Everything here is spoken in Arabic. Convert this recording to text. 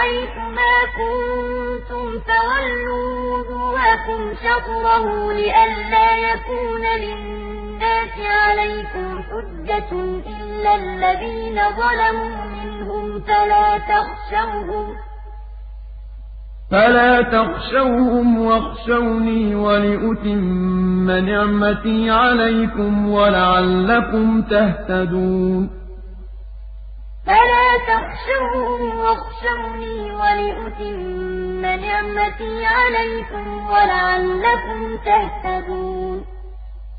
وحيث ما كنتم فولوا وجوهكم شطره لئلا يكون للناس عليكم حجة إلا الذين ظلموا منهم فلا تخشوهم فلا تخشوهم واخشوني ولأتم نعمتي عليكم ولعلكم تهتدون واخشوني ولأتم نعمتي عليكم ولعلكم تهتدون